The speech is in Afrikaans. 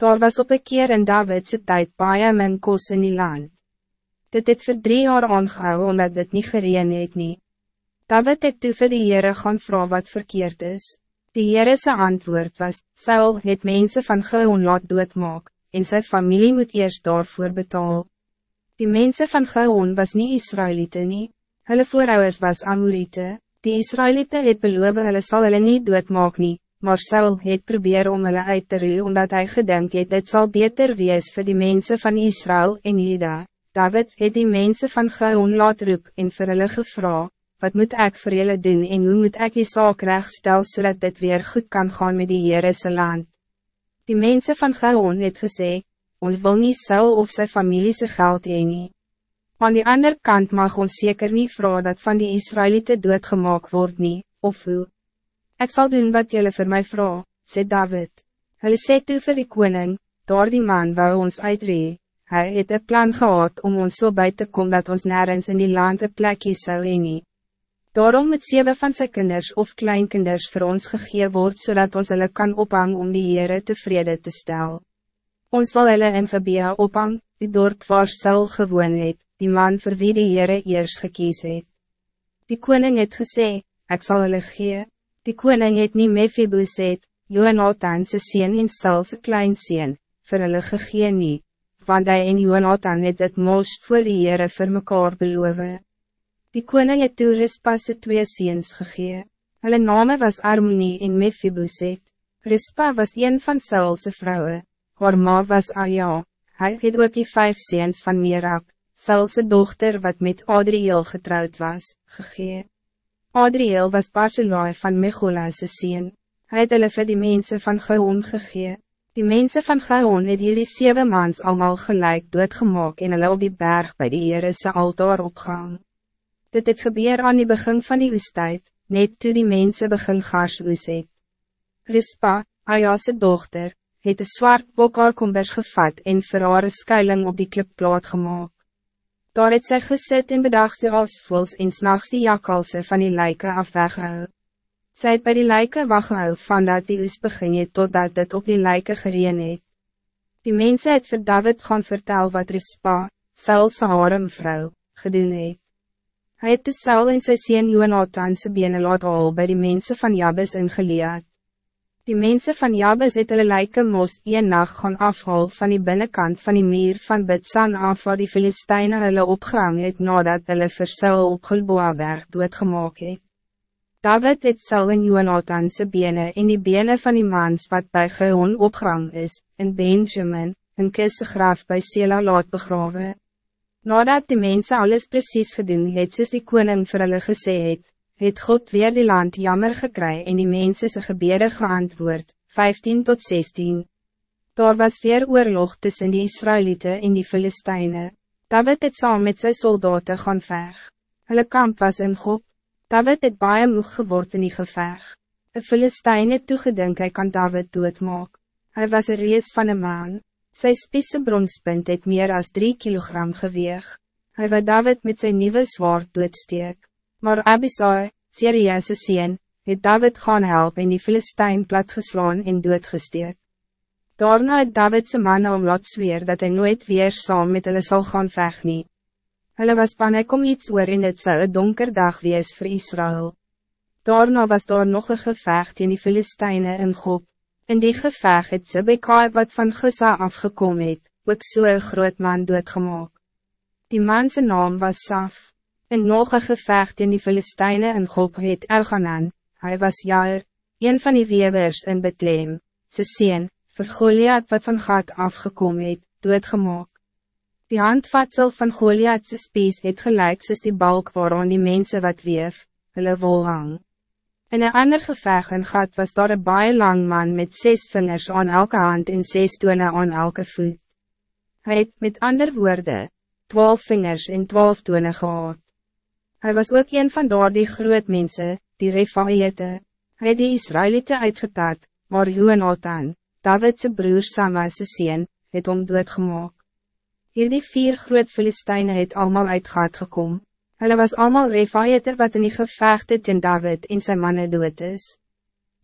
Daar was op een keer in Davidse tijd baie min kos in die land. Dit het vir drie jaar aangehou omdat dit niet gereen het nie. David het toe vir die Heere gaan vraag wat verkeerd is. Die Heerese antwoord was, Saul het mense van Geon laat doodmaak, en zijn familie moet eerst daarvoor betaal. Die mensen van Geon was niet Israëlieten nie, hulle voorouders was Amorite, die Israëlieten het beloof hulle sal hulle nie doodmaak nie, maar Saul het probeer om hulle uit te ruw omdat hij gedink het dit zal beter wees voor die mensen van Israël en Juda. David het die mensen van Geon laat roep en vir hulle gevra, wat moet ik voor julle doen en hoe moet ik die saak rechtstel zodat dit weer goed kan gaan met die Heerese land. Die mensen van Geon het gesê, ons wil niet Saul of zijn familie zijn geld heen nie. Aan die andere kant mag ons zeker niet vragen dat van die Israëlieten doodgemaak word nie, of hoe. Ik zal doen wat jullie voor mij vragen, zei David. Hulle sê toe vir die koning, daar die man wou ons uitree, hy het een plan gehad om ons so bij te komen dat ons nergens in die land een plekje zou heen nie. Daarom moet zeven van zijn kinders of kleinkinders voor ons gegee word, zodat ons hulle kan ophang om die Heere tevreden te stellen. Ons wil hulle in Gebea ophang, die dorp waar Saul gewoon het, die man voor wie die Heere eers gekies het. Die koning het gesê, ek sal hulle gee, Die koning het nie Mephiboset, Jonathan se sien en Saul se klein sien, vir hulle gegee nie, want hy en Jonathan het het most voor die Heere vir mekaar beloof. Die koning het toe Rispa se twee seens gegee, hulle name was Armonie en Mephiboset. Rispa was een van Saul se vrouwen, haar ma was Aja, hy het ook die vijf seens van Merab, Saul se dochter wat met Adriel getrouwd was, gegee. Adriel was Barcelona van Mechola's sien. Hy het hulle vir die mense van Geon gegee. Die mensen van Geon het hierdie sewe mans allemaal gelijk doodgemaak en hulle op die berg bij die Heerese altaar opgang. Dit het gebeur aan die begin van die oestijd, net toe die mensen begin gaars oes het. Rispa, Ayase dochter, het een zwart bokarkombers gevat en vir haar skuiling op die klipplaat gemaakt. Daar het sy gesit en bedacht die afsvoels en s'nachts die jakalse van die lijken af weggehou. Sy het by die lijken waggehou van dat die oes begin het totdat dit op die lijken gereen het. Die mensen het vir David gaan vertel wat Rispa, Saul sy harem vrou, gedoen het. Hy het toe Saul en sy sien Jonathan sy bene laat haal by die mensen van Jabes ingeleerd. Die mensen van Jabes het hulle lijke mos een nacht gaan afhaal van die binnenkant van die meer van Bidsan af waar die Filisteine hulle opgehang het nadat hulle vir Saul op Gilboaberg doodgemaak het. David het Saul en Jonathan sy bene en die bene van die mans wat bij Geon opgehang is, in Benjamin, in kissegraaf bij Sela laat begrawe. Nadat die mensen alles precies gedoen het soos die koning vir hulle gesê het, het God weer die land jammer gekry en die mense sy gebede geantwoord, 15 tot 16. Daar was weer oorlog tussen die Israëlieten en die Filisteine. David het saam met sy soldaten gaan veg. Hulle kamp was in God. David het baie moeg geword in die geveg. Een Filistijn het toegedink hy kan David doodmaak. Hij was een rees van een maan. Sy spiese bronspunt het meer als 3 kilogram geweeg. Hij werd David met zijn nieuwe zwaard doodsteek. Maar Abisai, Syriëse sien, het David gaan help en die Filistijn platgeslaan en doodgesteek. Daarna het Davidse mannen om laat zweer dat hij nooit weer saam met hulle sal gaan veg nie. Hulle was bang hy kom iets oor en het zou een donker dag wees voor Israël. Daarna was daar nog een gevecht in die Filistijnen in Gop. In die gevecht het Sibekai wat van Gisa afgekomen het, ook so een groot man doodgemaak. Die manse naam was Saf. En nog een gevecht in die Filistijnen en God het Elganan, hij was Jair, een van die wevers in Bethlehem, sy sien, vir Goliath wat van gat afgekomen het, doodgemaak. Die handvatsel van Goliath sy spies het gelijk soos die balk waarom die mensen wat weef, hulle wol hang. In een ander geveg in gat was daar een baie lang man met zes vingers aan elke hand en zes tone aan elke voet. Hij het met ander woorden, twaalf vingers en twaalf tone gehad. Hij was ook een van daar die groot mensen, die Refaïete. Hij het die Israëlieten uitgetaat, maar Jonathan, Davidse broer Sama'se sien, het om doodgemaak. Hier die vier groot Filistijnen het allemaal uitgaat gekom. Hulle was allemaal Refaïete wat in die gevecht het in David en zijn mannen dood is.